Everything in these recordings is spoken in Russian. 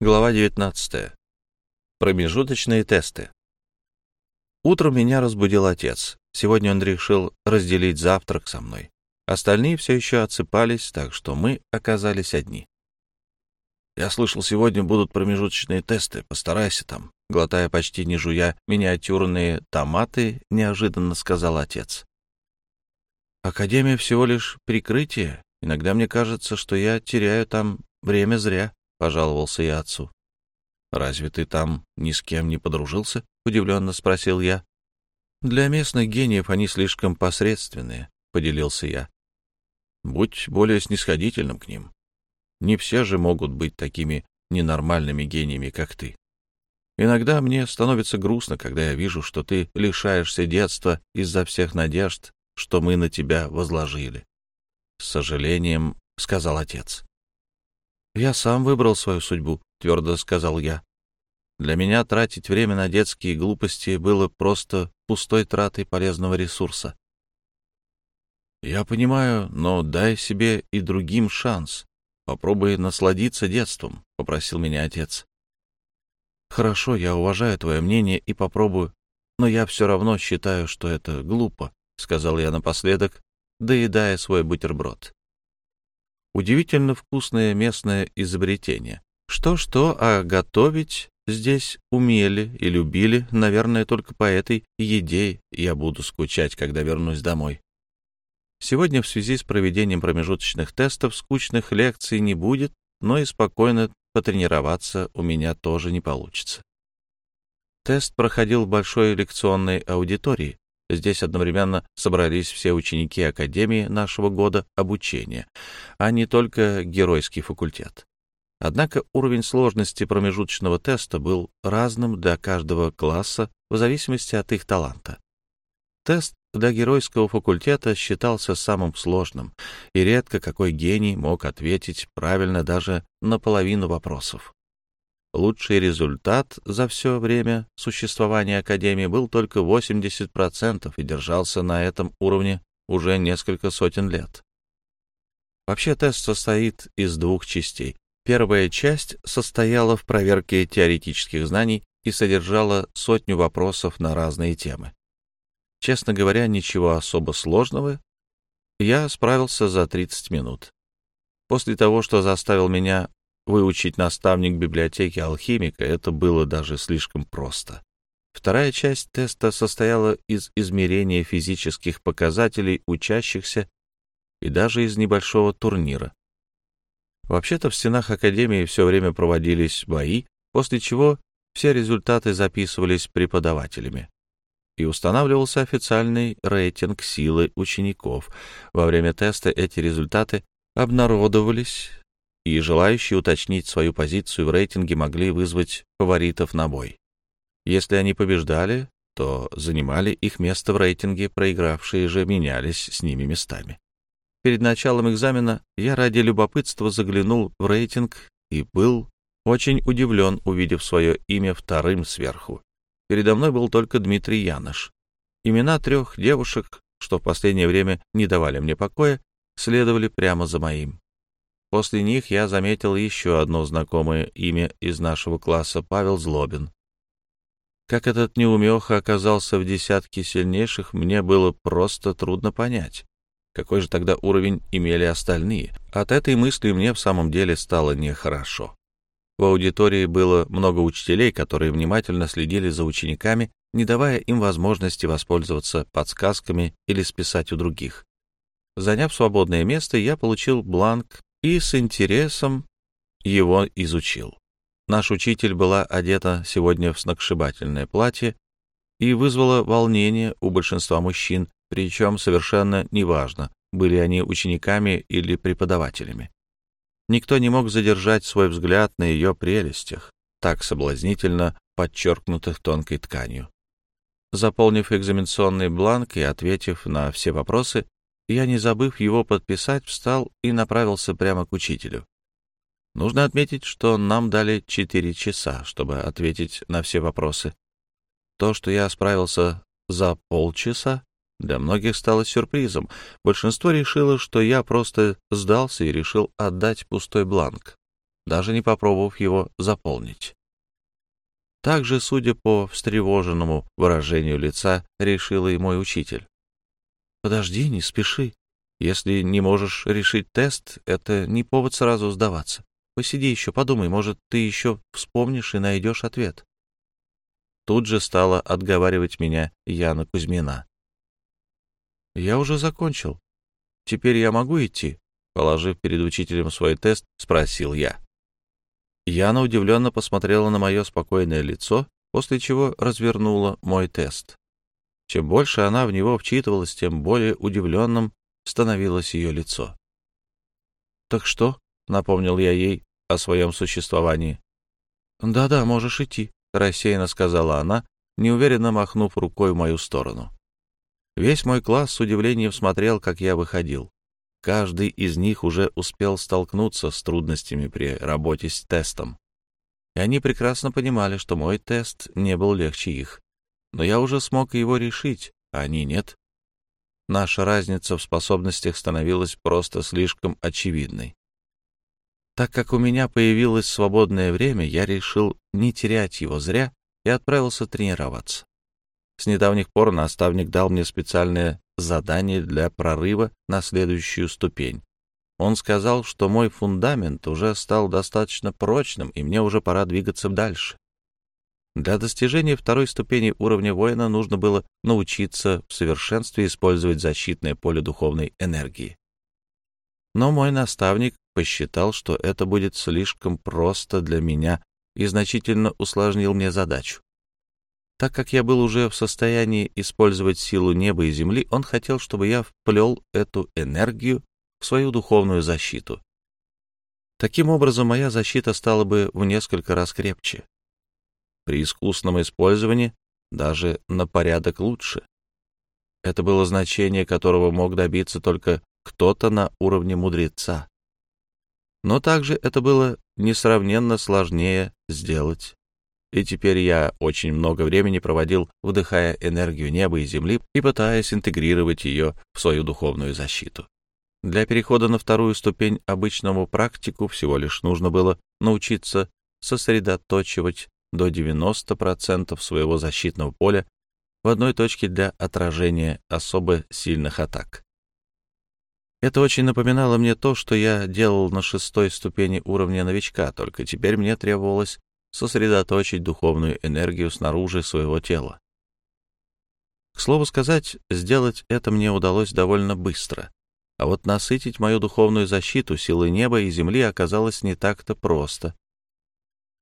Глава 19. Промежуточные тесты. Утром меня разбудил отец. Сегодня он решил разделить завтрак со мной. Остальные все еще отсыпались, так что мы оказались одни. «Я слышал, сегодня будут промежуточные тесты. Постарайся там», — глотая почти не жуя миниатюрные томаты, неожиданно сказал отец. «Академия всего лишь прикрытие. Иногда мне кажется, что я теряю там время зря», — пожаловался я отцу. «Разве ты там ни с кем не подружился?» — удивленно спросил я. «Для местных гениев они слишком посредственные», — поделился я. «Будь более снисходительным к ним. Не все же могут быть такими ненормальными гениями, как ты. Иногда мне становится грустно, когда я вижу, что ты лишаешься детства из-за всех надежд, что мы на тебя возложили. С сожалением, — сказал отец. «Я сам выбрал свою судьбу», — твердо сказал я. «Для меня тратить время на детские глупости было просто пустой тратой полезного ресурса». «Я понимаю, но дай себе и другим шанс. Попробуй насладиться детством», — попросил меня отец. «Хорошо, я уважаю твое мнение и попробую, но я все равно считаю, что это глупо», — сказал я напоследок, доедая свой бутерброд. Удивительно вкусное местное изобретение. Что-что, а готовить здесь умели и любили, наверное, только по этой еде я буду скучать, когда вернусь домой. Сегодня в связи с проведением промежуточных тестов скучных лекций не будет, но и спокойно потренироваться у меня тоже не получится. Тест проходил в большой лекционной аудитории, Здесь одновременно собрались все ученики Академии нашего года обучения, а не только геройский факультет. Однако уровень сложности промежуточного теста был разным для каждого класса в зависимости от их таланта. Тест для геройского факультета считался самым сложным, и редко какой гений мог ответить правильно даже на половину вопросов. Лучший результат за все время существования Академии был только 80% и держался на этом уровне уже несколько сотен лет. Вообще тест состоит из двух частей. Первая часть состояла в проверке теоретических знаний и содержала сотню вопросов на разные темы. Честно говоря, ничего особо сложного. Я справился за 30 минут. После того, что заставил меня Выучить наставник библиотеки алхимика это было даже слишком просто. Вторая часть теста состояла из измерения физических показателей учащихся и даже из небольшого турнира. Вообще-то в стенах Академии все время проводились бои, после чего все результаты записывались преподавателями. И устанавливался официальный рейтинг силы учеников. Во время теста эти результаты обнародовались и желающие уточнить свою позицию в рейтинге могли вызвать фаворитов на бой. Если они побеждали, то занимали их место в рейтинге, проигравшие же менялись с ними местами. Перед началом экзамена я ради любопытства заглянул в рейтинг и был очень удивлен, увидев свое имя вторым сверху. Передо мной был только Дмитрий Янош. Имена трех девушек, что в последнее время не давали мне покоя, следовали прямо за моим. После них я заметил еще одно знакомое имя из нашего класса — Павел Злобин. Как этот неумеха оказался в десятке сильнейших, мне было просто трудно понять. Какой же тогда уровень имели остальные? От этой мысли мне в самом деле стало нехорошо. В аудитории было много учителей, которые внимательно следили за учениками, не давая им возможности воспользоваться подсказками или списать у других. Заняв свободное место, я получил бланк и с интересом его изучил. Наш учитель была одета сегодня в сногсшибательное платье и вызвала волнение у большинства мужчин, причем совершенно неважно, были они учениками или преподавателями. Никто не мог задержать свой взгляд на ее прелестях, так соблазнительно подчеркнутых тонкой тканью. Заполнив экзаменационный бланк и ответив на все вопросы, я, не забыв его подписать, встал и направился прямо к учителю. Нужно отметить, что нам дали четыре часа, чтобы ответить на все вопросы. То, что я справился за полчаса, для многих стало сюрпризом. Большинство решило, что я просто сдался и решил отдать пустой бланк. даже не попробовав его заполнить. Также, судя по встревоженному выражению лица, решил и мой учитель. «Подожди, не спеши. Если не можешь решить тест, это не повод сразу сдаваться. Посиди еще, подумай, может, ты еще вспомнишь и найдешь ответ». Тут же стала отговаривать меня Яна Кузьмина. «Я уже закончил. Теперь я могу идти?» Положив перед учителем свой тест, спросил я. Яна удивленно посмотрела на мое спокойное лицо, после чего развернула мой тест. Чем больше она в него вчитывалась, тем более удивленным становилось ее лицо. «Так что?» — напомнил я ей о своем существовании. «Да-да, можешь идти», — рассеянно сказала она, неуверенно махнув рукой в мою сторону. Весь мой класс с удивлением смотрел, как я выходил. Каждый из них уже успел столкнуться с трудностями при работе с тестом. И они прекрасно понимали, что мой тест не был легче их. Но я уже смог его решить, а они нет. Наша разница в способностях становилась просто слишком очевидной. Так как у меня появилось свободное время, я решил не терять его зря и отправился тренироваться. С недавних пор наставник дал мне специальное задание для прорыва на следующую ступень. Он сказал, что мой фундамент уже стал достаточно прочным, и мне уже пора двигаться дальше. Для достижения второй ступени уровня воина нужно было научиться в совершенстве использовать защитное поле духовной энергии. Но мой наставник посчитал, что это будет слишком просто для меня и значительно усложнил мне задачу. Так как я был уже в состоянии использовать силу неба и земли, он хотел, чтобы я вплел эту энергию в свою духовную защиту. Таким образом, моя защита стала бы в несколько раз крепче. При искусном использовании даже на порядок лучше. Это было значение, которого мог добиться только кто-то на уровне мудреца. Но также это было несравненно сложнее сделать и теперь я очень много времени проводил, вдыхая энергию неба и земли и пытаясь интегрировать ее в свою духовную защиту. Для перехода на вторую ступень обычному практику всего лишь нужно было научиться сосредоточивать до 90% своего защитного поля в одной точке для отражения особо сильных атак. Это очень напоминало мне то, что я делал на шестой ступени уровня новичка, только теперь мне требовалось сосредоточить духовную энергию снаружи своего тела. К слову сказать, сделать это мне удалось довольно быстро. А вот насытить мою духовную защиту силой неба и земли оказалось не так-то просто.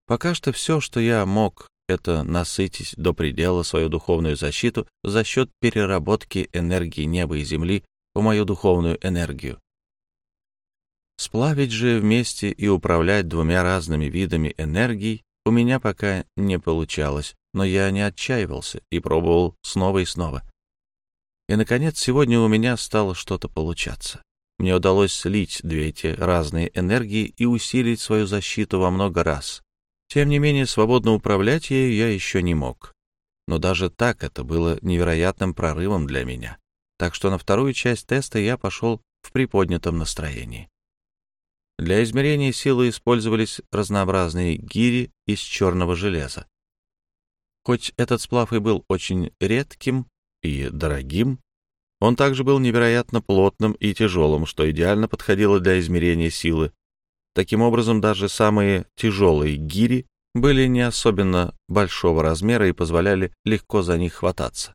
Пока что все, что я мог, это насытить до предела свою духовную защиту за счет переработки энергии неба и земли в мою духовную энергию. Сплавить же вместе и управлять двумя разными видами энергий у меня пока не получалось, но я не отчаивался и пробовал снова и снова. И, наконец, сегодня у меня стало что-то получаться. Мне удалось слить две эти разные энергии и усилить свою защиту во много раз. Тем не менее, свободно управлять ею я еще не мог. Но даже так это было невероятным прорывом для меня. Так что на вторую часть теста я пошел в приподнятом настроении. Для измерения силы использовались разнообразные гири из черного железа. Хоть этот сплав и был очень редким и дорогим, он также был невероятно плотным и тяжелым, что идеально подходило для измерения силы. Таким образом, даже самые тяжелые гири были не особенно большого размера и позволяли легко за них хвататься.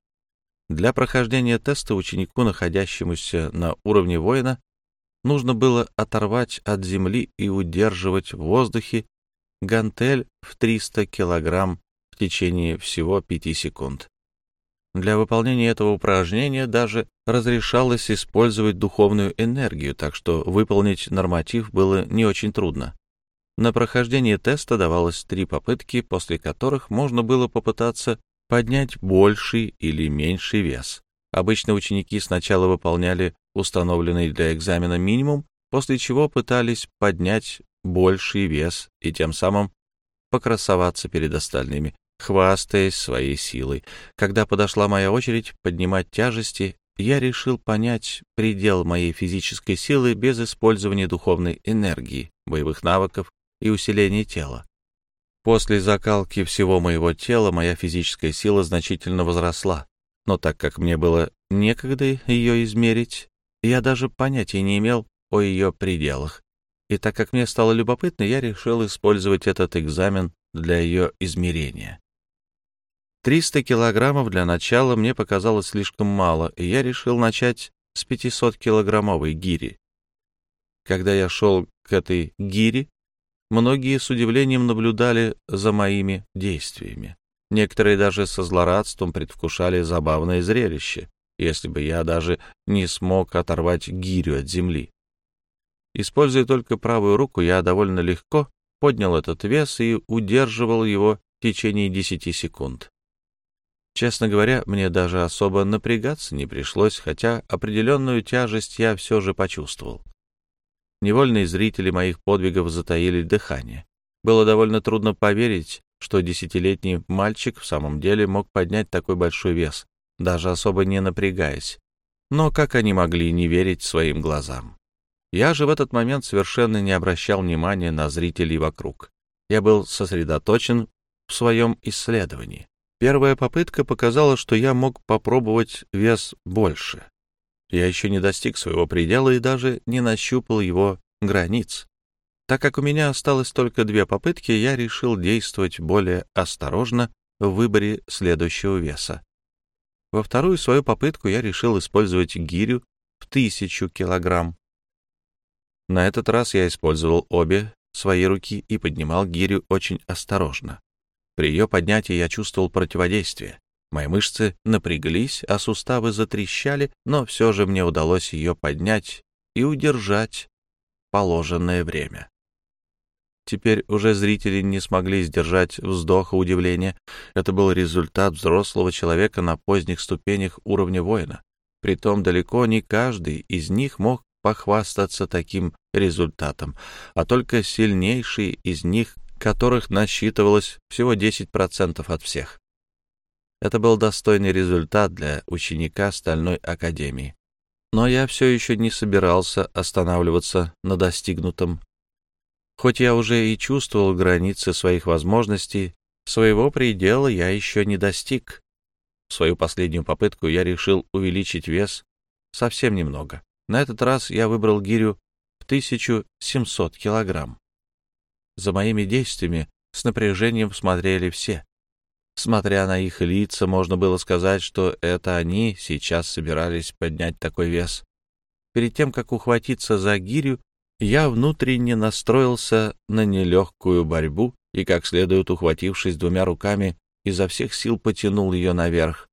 Для прохождения теста ученику, находящемуся на уровне воина, нужно было оторвать от земли и удерживать в воздухе гантель в 300 килограмм в течение всего 5 секунд. Для выполнения этого упражнения даже разрешалось использовать духовную энергию, так что выполнить норматив было не очень трудно. На прохождение теста давалось три попытки, после которых можно было попытаться поднять больший или меньший вес. Обычно ученики сначала выполняли установленный для экзамена минимум, после чего пытались поднять больший вес и тем самым покрасоваться перед остальными, хвастаясь своей силой. Когда подошла моя очередь поднимать тяжести, я решил понять предел моей физической силы без использования духовной энергии, боевых навыков и усиления тела. После закалки всего моего тела моя физическая сила значительно возросла, но так как мне было некогда ее измерить, я даже понятия не имел о ее пределах. И так как мне стало любопытно, я решил использовать этот экзамен для ее измерения. 300 килограммов для начала мне показалось слишком мало, и я решил начать с 500-килограммовой гири. Когда я шел к этой гире, многие с удивлением наблюдали за моими действиями. Некоторые даже со злорадством предвкушали забавное зрелище, если бы я даже не смог оторвать гирю от земли. Используя только правую руку, я довольно легко поднял этот вес и удерживал его в течение 10 секунд. Честно говоря, мне даже особо напрягаться не пришлось, хотя определенную тяжесть я все же почувствовал. Невольные зрители моих подвигов затаили дыхание. Было довольно трудно поверить, что десятилетний мальчик в самом деле мог поднять такой большой вес, даже особо не напрягаясь. Но как они могли не верить своим глазам? Я же в этот момент совершенно не обращал внимания на зрителей вокруг. Я был сосредоточен в своем исследовании. Первая попытка показала, что я мог попробовать вес больше. Я еще не достиг своего предела и даже не нащупал его границ. Так как у меня осталось только две попытки, я решил действовать более осторожно в выборе следующего веса. Во вторую свою попытку я решил использовать гирю в тысячу килограмм. На этот раз я использовал обе свои руки и поднимал гирю очень осторожно. При ее поднятии я чувствовал противодействие. Мои мышцы напряглись, а суставы затрещали, но все же мне удалось ее поднять и удержать положенное время. Теперь уже зрители не смогли сдержать вздоха удивления. Это был результат взрослого человека на поздних ступенях уровня воина. Притом далеко не каждый из них мог похвастаться таким результатом, а только сильнейшие из них которых насчитывалось всего 10% от всех. Это был достойный результат для ученика Стальной Академии. Но я все еще не собирался останавливаться на достигнутом. Хоть я уже и чувствовал границы своих возможностей, своего предела я еще не достиг. В свою последнюю попытку я решил увеличить вес совсем немного. На этот раз я выбрал гирю в 1700 килограмм. За моими действиями с напряжением смотрели все. Смотря на их лица, можно было сказать, что это они сейчас собирались поднять такой вес. Перед тем, как ухватиться за гирю, я внутренне настроился на нелегкую борьбу и, как следует ухватившись двумя руками, изо всех сил потянул ее наверх.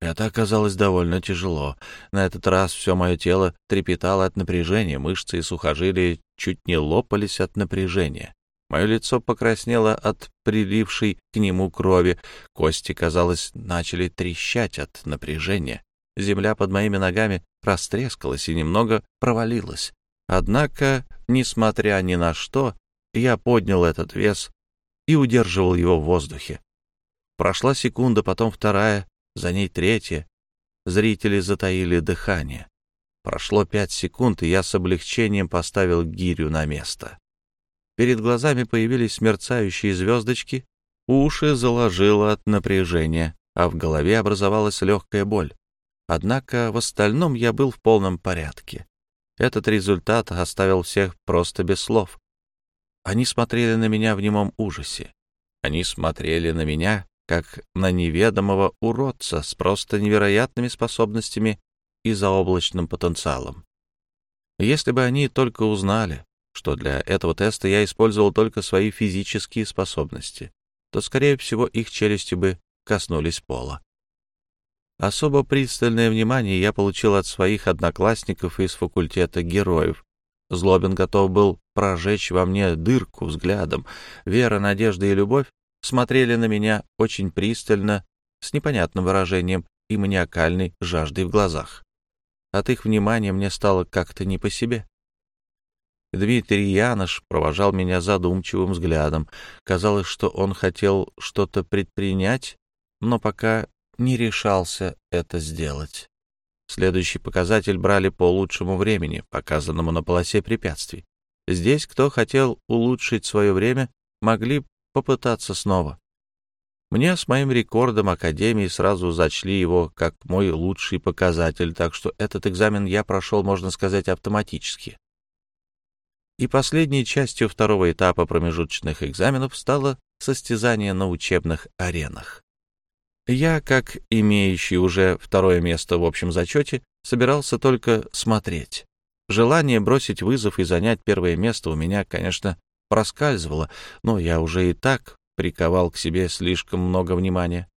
Это оказалось довольно тяжело. На этот раз все мое тело трепетало от напряжения, мышцы и сухожилия чуть не лопались от напряжения. Мое лицо покраснело от прилившей к нему крови, кости, казалось, начали трещать от напряжения. Земля под моими ногами растрескалась и немного провалилась. Однако, несмотря ни на что, я поднял этот вес и удерживал его в воздухе. Прошла секунда, потом вторая, за ней третья. Зрители затаили дыхание. Прошло пять секунд, и я с облегчением поставил гирю на место. Перед глазами появились мерцающие звездочки, уши заложило от напряжения, а в голове образовалась легкая боль. Однако в остальном я был в полном порядке. Этот результат оставил всех просто без слов. Они смотрели на меня в немом ужасе. Они смотрели на меня как на неведомого уродца с просто невероятными способностями и заоблачным потенциалом. Если бы они только узнали, что для этого теста я использовал только свои физические способности, то, скорее всего, их челюсти бы коснулись пола. Особо пристальное внимание я получил от своих одноклассников из факультета героев. Злобин готов был прожечь во мне дырку взглядом. Вера, надежда и любовь смотрели на меня очень пристально, с непонятным выражением и маниакальной жаждой в глазах. От их внимания мне стало как-то не по себе. Дмитрий Янош провожал меня задумчивым взглядом. Казалось, что он хотел что-то предпринять, но пока не решался это сделать. Следующий показатель брали по лучшему времени, показанному на полосе препятствий. Здесь кто хотел улучшить свое время, могли попытаться снова. Мне с моим рекордом Академии сразу зачли его как мой лучший показатель, так что этот экзамен я прошел, можно сказать, автоматически. И последней частью второго этапа промежуточных экзаменов стало состязание на учебных аренах. Я, как имеющий уже второе место в общем зачете, собирался только смотреть. Желание бросить вызов и занять первое место у меня, конечно, проскальзывало, но я уже и так приковал к себе слишком много внимания.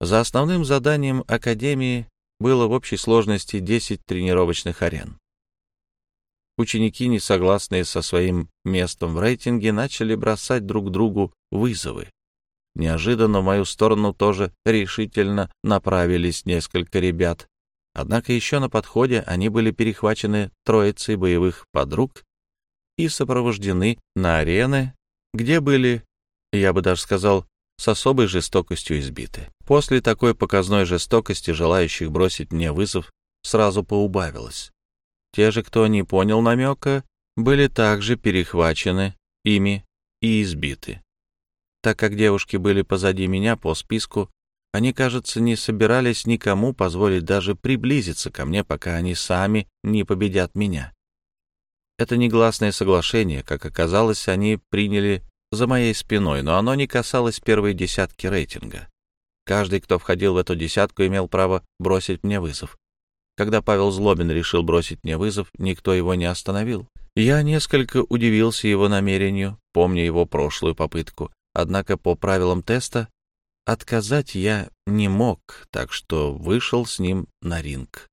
За основным заданием Академии было в общей сложности 10 тренировочных арен. Ученики, не согласные со своим местом в рейтинге, начали бросать друг другу вызовы. Неожиданно в мою сторону тоже решительно направились несколько ребят. Однако еще на подходе они были перехвачены троицей боевых подруг и сопровождены на арены, где были, я бы даже сказал, с особой жестокостью избиты. После такой показной жестокости желающих бросить мне вызов сразу поубавилось. Те же, кто не понял намека, были также перехвачены ими и избиты. Так как девушки были позади меня по списку, они, кажется, не собирались никому позволить даже приблизиться ко мне, пока они сами не победят меня. Это негласное соглашение, как оказалось, они приняли за моей спиной, но оно не касалось первой десятки рейтинга. Каждый, кто входил в эту десятку, имел право бросить мне вызов. Когда Павел Злобин решил бросить мне вызов, никто его не остановил. Я несколько удивился его намерению, помня его прошлую попытку. Однако по правилам теста отказать я не мог, так что вышел с ним на ринг.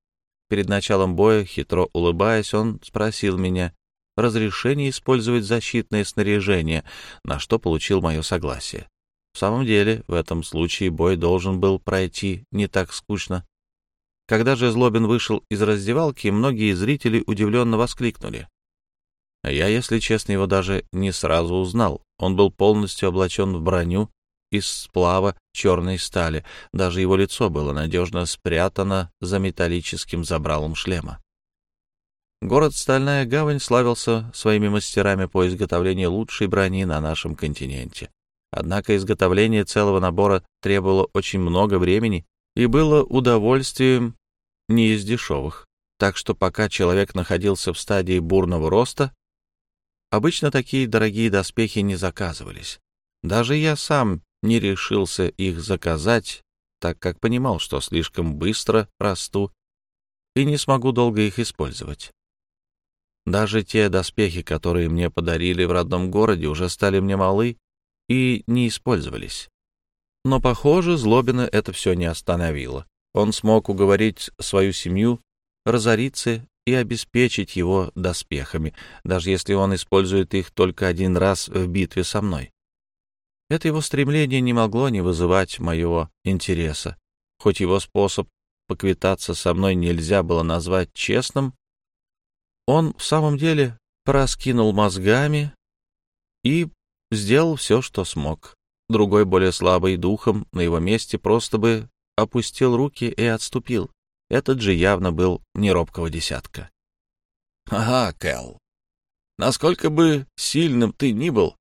Перед началом боя, хитро улыбаясь, он спросил меня разрешение использовать защитное снаряжение, на что получил мое согласие. В самом деле, в этом случае бой должен был пройти не так скучно. Когда же Злобин вышел из раздевалки, многие зрители удивленно воскликнули. Я, если честно, его даже не сразу узнал. Он был полностью облачен в броню из сплава черной стали. Даже его лицо было надежно спрятано за металлическим забралом шлема. Город Стальная Гавань славился своими мастерами по изготовлению лучшей брони на нашем континенте. Однако изготовление целого набора требовало очень много времени и было удовольствием не из дешевых. Так что пока человек находился в стадии бурного роста, Обычно такие дорогие доспехи не заказывались. Даже я сам не решился их заказать, так как понимал, что слишком быстро расту и не смогу долго их использовать. Даже те доспехи, которые мне подарили в родном городе, уже стали мне малы и не использовались. Но, похоже, Злобина это все не остановило. Он смог уговорить свою семью разориться и обеспечить его доспехами, даже если он использует их только один раз в битве со мной. Это его стремление не могло не вызывать моего интереса. Хоть его способ поквитаться со мной нельзя было назвать честным, он в самом деле проскинул мозгами и сделал все, что смог. Другой, более слабый духом, на его месте просто бы опустил руки и отступил. Этот же явно был неробкого десятка. — Ага, Кэл. Насколько бы сильным ты ни был,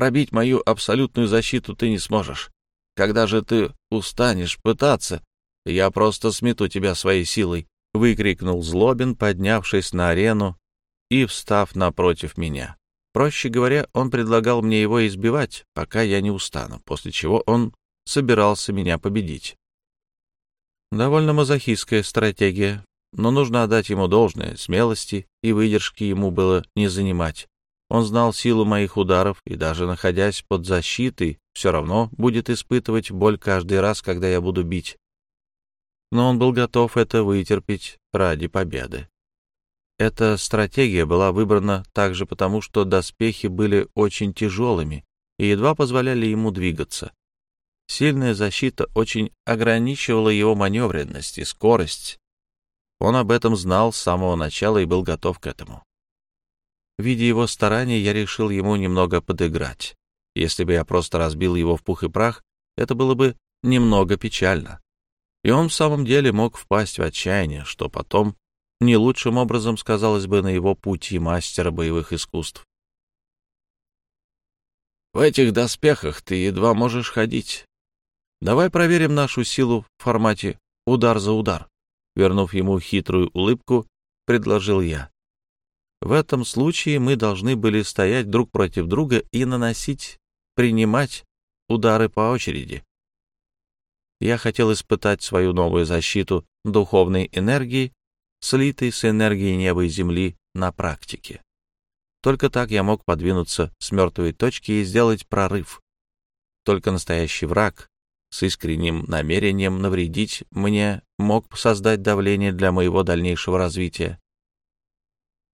пробить мою абсолютную защиту ты не сможешь. Когда же ты устанешь пытаться, я просто смету тебя своей силой, — выкрикнул Злобин, поднявшись на арену и встав напротив меня. Проще говоря, он предлагал мне его избивать, пока я не устану, после чего он собирался меня победить. Довольно мазохистская стратегия, но нужно отдать ему должное, смелости и выдержки ему было не занимать. Он знал силу моих ударов и даже находясь под защитой, все равно будет испытывать боль каждый раз, когда я буду бить. Но он был готов это вытерпеть ради победы. Эта стратегия была выбрана также потому, что доспехи были очень тяжелыми и едва позволяли ему двигаться. Сильная защита очень ограничивала его маневренность и скорость. Он об этом знал с самого начала и был готов к этому. Видя его старания, я решил ему немного подыграть. Если бы я просто разбил его в пух и прах, это было бы немного печально. И он в самом деле мог впасть в отчаяние, что потом не лучшим образом сказалось бы на его пути мастера боевых искусств. «В этих доспехах ты едва можешь ходить. Давай проверим нашу силу в формате удар за удар», вернув ему хитрую улыбку, предложил я. В этом случае мы должны были стоять друг против друга и наносить, принимать удары по очереди. Я хотел испытать свою новую защиту духовной энергии, слитой с энергией неба и земли на практике. Только так я мог подвинуться с мертвой точки и сделать прорыв. Только настоящий враг с искренним намерением навредить мне мог создать давление для моего дальнейшего развития.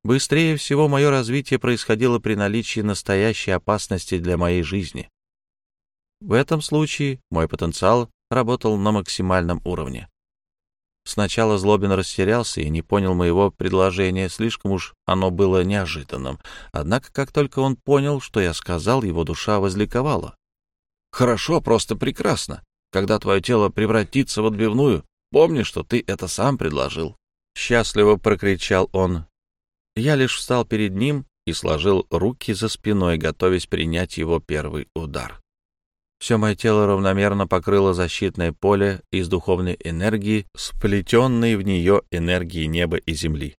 Быстрее всего мое развитие происходило при наличии настоящей опасности для моей жизни. В этом случае мой потенциал работал на максимальном уровне. Сначала Злобин растерялся и не понял моего предложения, слишком уж оно было неожиданным. Однако, как только он понял, что я сказал, его душа возликовала. «Хорошо, просто прекрасно. Когда твое тело превратится в отбивную, помни, что ты это сам предложил». Счастливо прокричал он. Я лишь встал перед ним и сложил руки за спиной, готовясь принять его первый удар. Все мое тело равномерно покрыло защитное поле из духовной энергии, сплетенной в нее энергии неба и земли.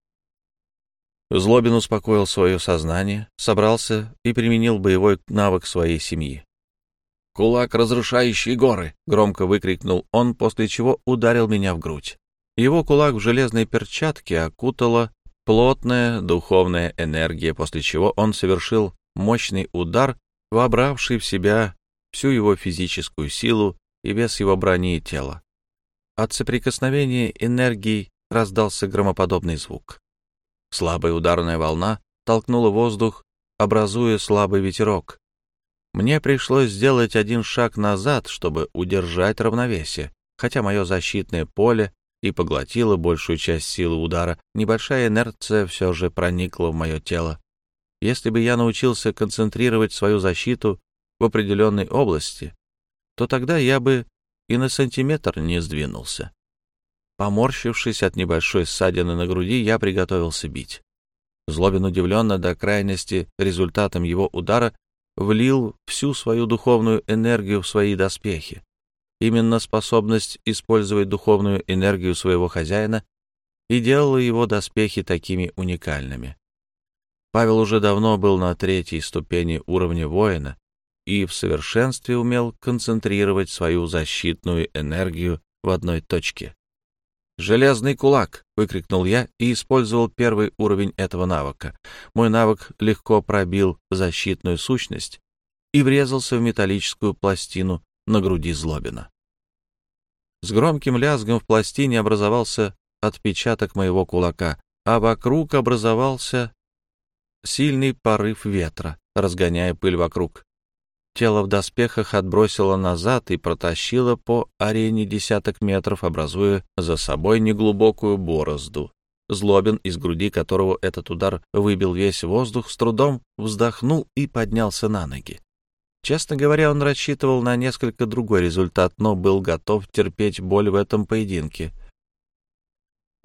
Злобин успокоил свое сознание, собрался и применил боевой навык своей семьи. «Кулак, разрушающий горы!» — громко выкрикнул он, после чего ударил меня в грудь. Его кулак в железной перчатке окутала плотная духовная энергия, после чего он совершил мощный удар, вобравший в себя всю его физическую силу и вес его брони и тела. От соприкосновения энергий раздался громоподобный звук. Слабая ударная волна толкнула воздух, образуя слабый ветерок. Мне пришлось сделать один шаг назад, чтобы удержать равновесие, хотя мое защитное поле и поглотило большую часть силы удара, небольшая инерция все же проникла в мое тело. Если бы я научился концентрировать свою защиту в определенной области, то тогда я бы и на сантиметр не сдвинулся. Поморщившись от небольшой ссадины на груди, я приготовился бить. Злобин удивленно до крайности результатом его удара влил всю свою духовную энергию в свои доспехи. Именно способность использовать духовную энергию своего хозяина и делала его доспехи такими уникальными. Павел уже давно был на третьей ступени уровня воина и в совершенстве умел концентрировать свою защитную энергию в одной точке. «Железный кулак!» — выкрикнул я и использовал первый уровень этого навыка. Мой навык легко пробил защитную сущность и врезался в металлическую пластину на груди Злобина. С громким лязгом в пластине образовался отпечаток моего кулака, а вокруг образовался сильный порыв ветра, разгоняя пыль вокруг. Тело в доспехах отбросило назад и протащило по арене десяток метров, образуя за собой неглубокую борозду. Злобин, из груди которого этот удар выбил весь воздух, с трудом вздохнул и поднялся на ноги. Честно говоря, он рассчитывал на несколько другой результат, но был готов терпеть боль в этом поединке.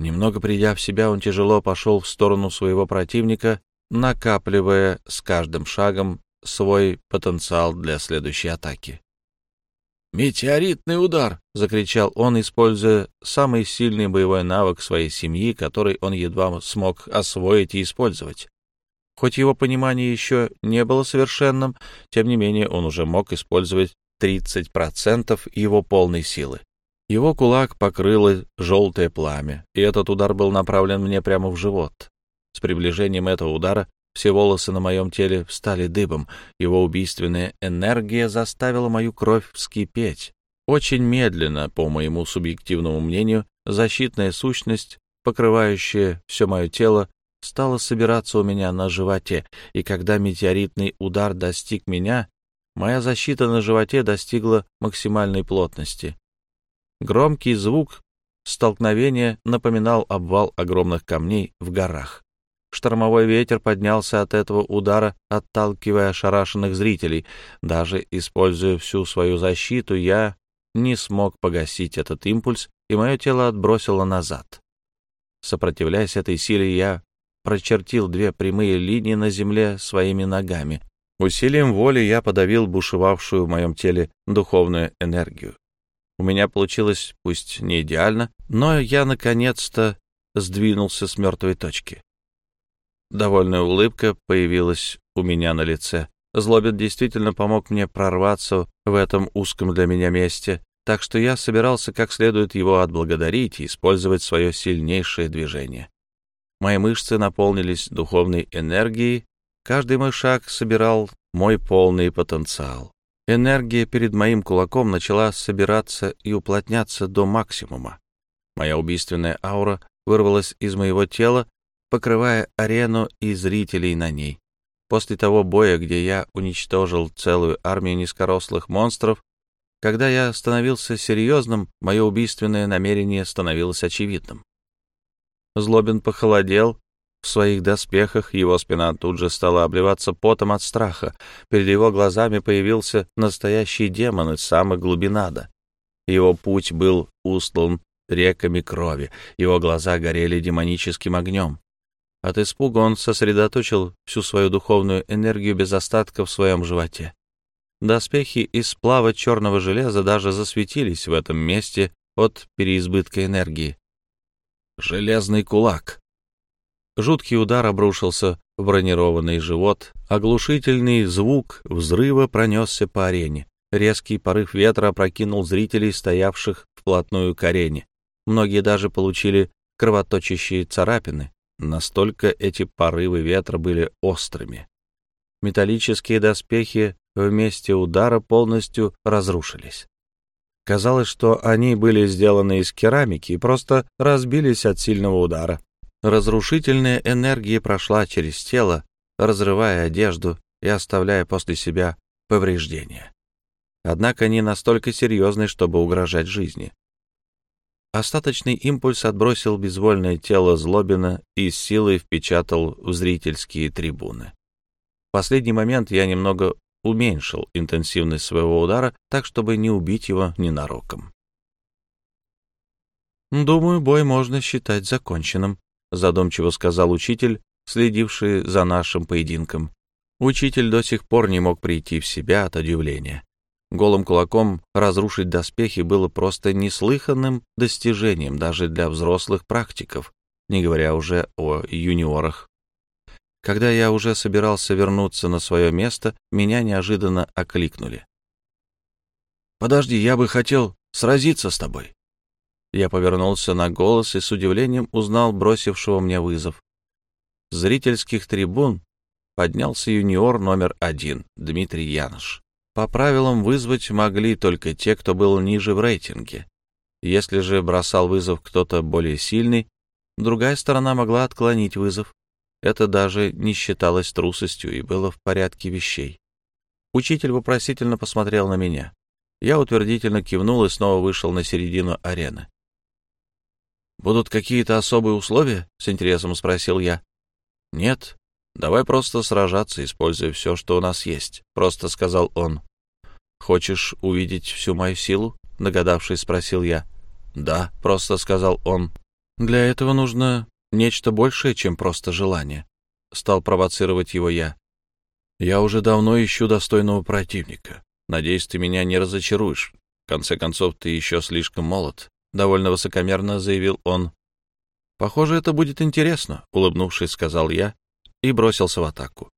Немного придя в себя, он тяжело пошел в сторону своего противника, накапливая с каждым шагом свой потенциал для следующей атаки. «Метеоритный удар!» — закричал он, используя самый сильный боевой навык своей семьи, который он едва смог освоить и использовать. Хоть его понимание еще не было совершенным, тем не менее он уже мог использовать 30% его полной силы. Его кулак покрыло желтое пламя, и этот удар был направлен мне прямо в живот. С приближением этого удара все волосы на моем теле встали дыбом. Его убийственная энергия заставила мою кровь вскипеть. Очень медленно, по моему субъективному мнению, защитная сущность, покрывающая все мое тело, стала собираться у меня на животе, и когда метеоритный удар достиг меня, моя защита на животе достигла максимальной плотности. Громкий звук столкновения напоминал обвал огромных камней в горах. Штормовой ветер поднялся от этого удара, отталкивая ошарашенных зрителей. Даже используя всю свою защиту, я не смог погасить этот импульс, и мое тело отбросило назад. Сопротивляясь этой силе, я прочертил две прямые линии на земле своими ногами. Усилием воли я подавил бушевавшую в моем теле духовную энергию. У меня получилось, пусть не идеально, но я наконец-то сдвинулся с мертвой точки. Довольная улыбка появилась у меня на лице. Злобин действительно помог мне прорваться в этом узком для меня месте, так что я собирался как следует его отблагодарить и использовать свое сильнейшее движение. Мои мышцы наполнились духовной энергией, каждый мой шаг собирал мой полный потенциал. Энергия перед моим кулаком начала собираться и уплотняться до максимума. Моя убийственная аура вырвалась из моего тела, покрывая арену и зрителей на ней. После того боя, где я уничтожил целую армию низкорослых монстров, когда я становился серьезным, мое убийственное намерение становилось очевидным. Злобин похолодел в своих доспехах, его спина тут же стала обливаться потом от страха. Перед его глазами появился настоящий демон из самой глубины ада. Его путь был устлан реками крови, его глаза горели демоническим огнем. От испуга он сосредоточил всю свою духовную энергию без остатка в своем животе. Доспехи из сплава черного железа даже засветились в этом месте от переизбытка энергии. Железный кулак. Жуткий удар обрушился в бронированный живот. Оглушительный звук взрыва пронесся по арене. Резкий порыв ветра опрокинул зрителей, стоявших вплотную к арене. Многие даже получили кровоточащие царапины. Настолько эти порывы ветра были острыми. Металлические доспехи в месте удара полностью разрушились. Казалось, что они были сделаны из керамики и просто разбились от сильного удара. Разрушительная энергия прошла через тело, разрывая одежду и оставляя после себя повреждения. Однако не настолько серьезны, чтобы угрожать жизни. Остаточный импульс отбросил безвольное тело Злобина и с силой впечатал в зрительские трибуны. В последний момент я немного уменьшил интенсивность своего удара так, чтобы не убить его ненароком. «Думаю, бой можно считать законченным», — задумчиво сказал учитель, следивший за нашим поединком. Учитель до сих пор не мог прийти в себя от удивления. Голым кулаком разрушить доспехи было просто неслыханным достижением даже для взрослых практиков, не говоря уже о юниорах. Когда я уже собирался вернуться на свое место, меня неожиданно окликнули. «Подожди, я бы хотел сразиться с тобой». Я повернулся на голос и с удивлением узнал бросившего мне вызов. С зрительских трибун поднялся юниор номер один, Дмитрий Янош. По правилам вызвать могли только те, кто был ниже в рейтинге. Если же бросал вызов кто-то более сильный, другая сторона могла отклонить вызов. Это даже не считалось трусостью и было в порядке вещей. Учитель вопросительно посмотрел на меня. Я утвердительно кивнул и снова вышел на середину арены. «Будут какие-то особые условия?» — с интересом спросил я. «Нет, давай просто сражаться, используя все, что у нас есть», — просто сказал он. «Хочешь увидеть всю мою силу?» — догадавшись, спросил я. «Да», — просто сказал он. «Для этого нужно нечто большее, чем просто желание. Стал провоцировать его я. Я уже давно ищу достойного противника. Надеюсь, ты меня не разочаруешь. В конце концов, ты еще слишком молод. Довольно высокомерно заявил он. Похоже, это будет интересно, улыбнувшись, сказал я и бросился в атаку.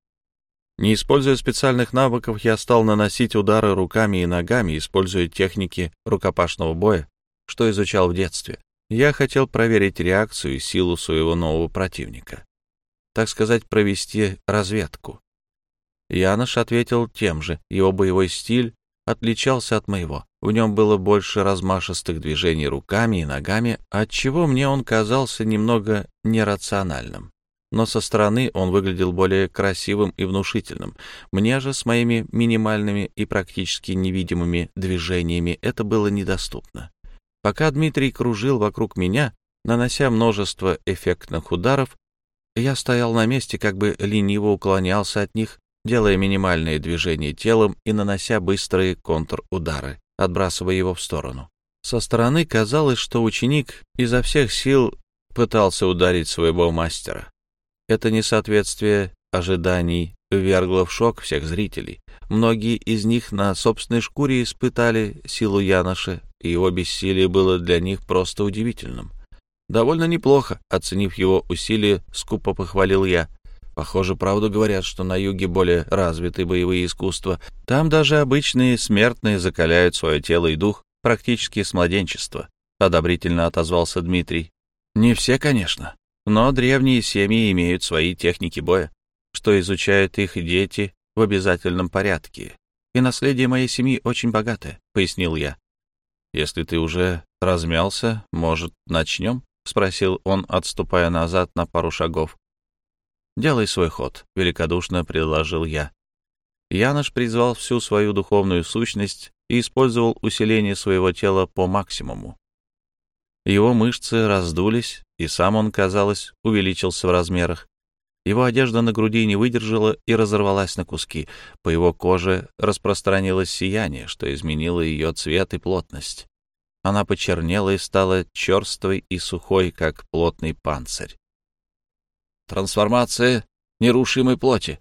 Не используя специальных навыков, я стал наносить удары руками и ногами, используя техники рукопашного боя, что изучал в детстве. Я хотел проверить реакцию и силу своего нового противника. Так сказать, провести разведку. Янош ответил тем же. Его боевой стиль отличался от моего. В нем было больше размашистых движений руками и ногами, отчего мне он казался немного нерациональным. Но со стороны он выглядел более красивым и внушительным. Мне же с моими минимальными и практически невидимыми движениями это было недоступно. Пока Дмитрий кружил вокруг меня, нанося множество эффектных ударов, я стоял на месте, как бы лениво уклонялся от них, делая минимальные движения телом и нанося быстрые контрудары, отбрасывая его в сторону. Со стороны казалось, что ученик изо всех сил пытался ударить своего мастера. Это несоответствие ожиданий ввергло в шок всех зрителей. Многие из них на собственной шкуре испытали силу Яноша, и его бессилие было для них просто удивительным. Довольно неплохо, оценив его усилия, скупо похвалил я. Похоже, правду говорят, что на юге более развиты боевые искусства. Там даже обычные смертные закаляют свое тело и дух практически с младенчества. Одобрительно отозвался Дмитрий. Не все, конечно, но древние семьи имеют свои техники боя, что изучают их дети в обязательном порядке. И наследие моей семьи очень богатое, пояснил я. Если ты уже размялся, может, начнем? спросил он, отступая назад на пару шагов. «Делай свой ход», — великодушно предложил я. Янош призвал всю свою духовную сущность и использовал усиление своего тела по максимуму. Его мышцы раздулись, и сам он, казалось, увеличился в размерах. Его одежда на груди не выдержала и разорвалась на куски. По его коже распространилось сияние, что изменило ее цвет и плотность. Она почернела и стала черствой и сухой, как плотный панцирь. Трансформация нерушимой плоти.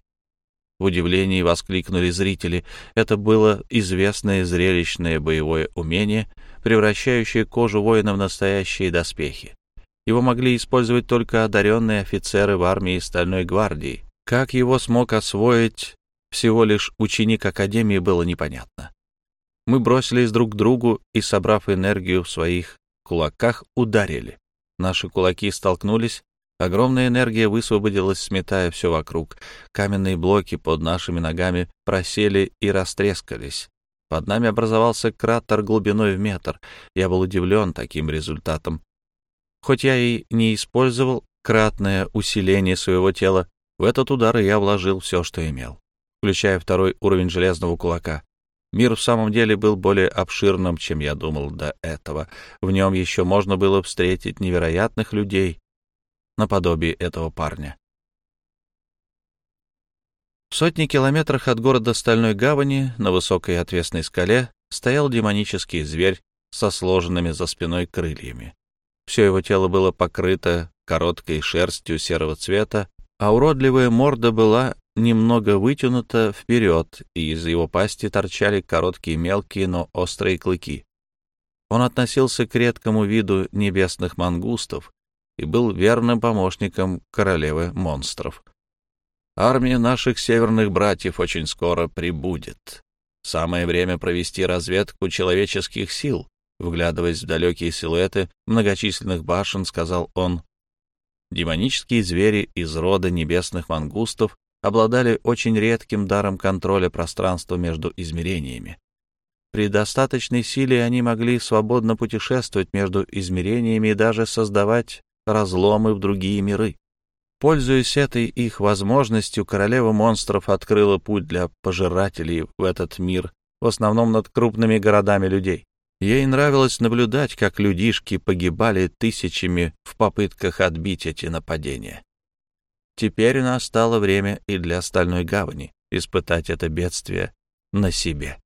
В удивлении воскликнули зрители. Это было известное зрелищное боевое умение, превращающее кожу воина в настоящие доспехи. Его могли использовать только одаренные офицеры в армии Стальной гвардии. Как его смог освоить всего лишь ученик Академии, было непонятно. Мы бросились друг к другу и, собрав энергию в своих кулаках, ударили. Наши кулаки столкнулись, Огромная энергия высвободилась, сметая все вокруг. Каменные блоки под нашими ногами просели и растрескались. Под нами образовался кратер глубиной в метр. Я был удивлен таким результатом. Хоть я и не использовал кратное усиление своего тела, в этот удар я вложил все, что имел, включая второй уровень железного кулака. Мир в самом деле был более обширным, чем я думал до этого. В нем еще можно было встретить невероятных людей, наподобие этого парня. В сотни километрах от города Стальной Гавани на высокой отвесной скале стоял демонический зверь со сложенными за спиной крыльями. Все его тело было покрыто короткой шерстью серого цвета, а уродливая морда была немного вытянута вперед, и из его пасти торчали короткие мелкие, но острые клыки. Он относился к редкому виду небесных мангустов, и был верным помощником королевы монстров. Армия наших северных братьев очень скоро прибудет. Самое время провести разведку человеческих сил, вглядываясь в далекие силуэты многочисленных башен, сказал он. Демонические звери из рода небесных мангустов обладали очень редким даром контроля пространства между измерениями. При достаточной силе они могли свободно путешествовать между измерениями и даже создавать разломы в другие миры. Пользуясь этой их возможностью, королева монстров открыла путь для пожирателей в этот мир, в основном над крупными городами людей. Ей нравилось наблюдать, как людишки погибали тысячами в попытках отбить эти нападения. Теперь настало время и для Стальной Гавани испытать это бедствие на себе.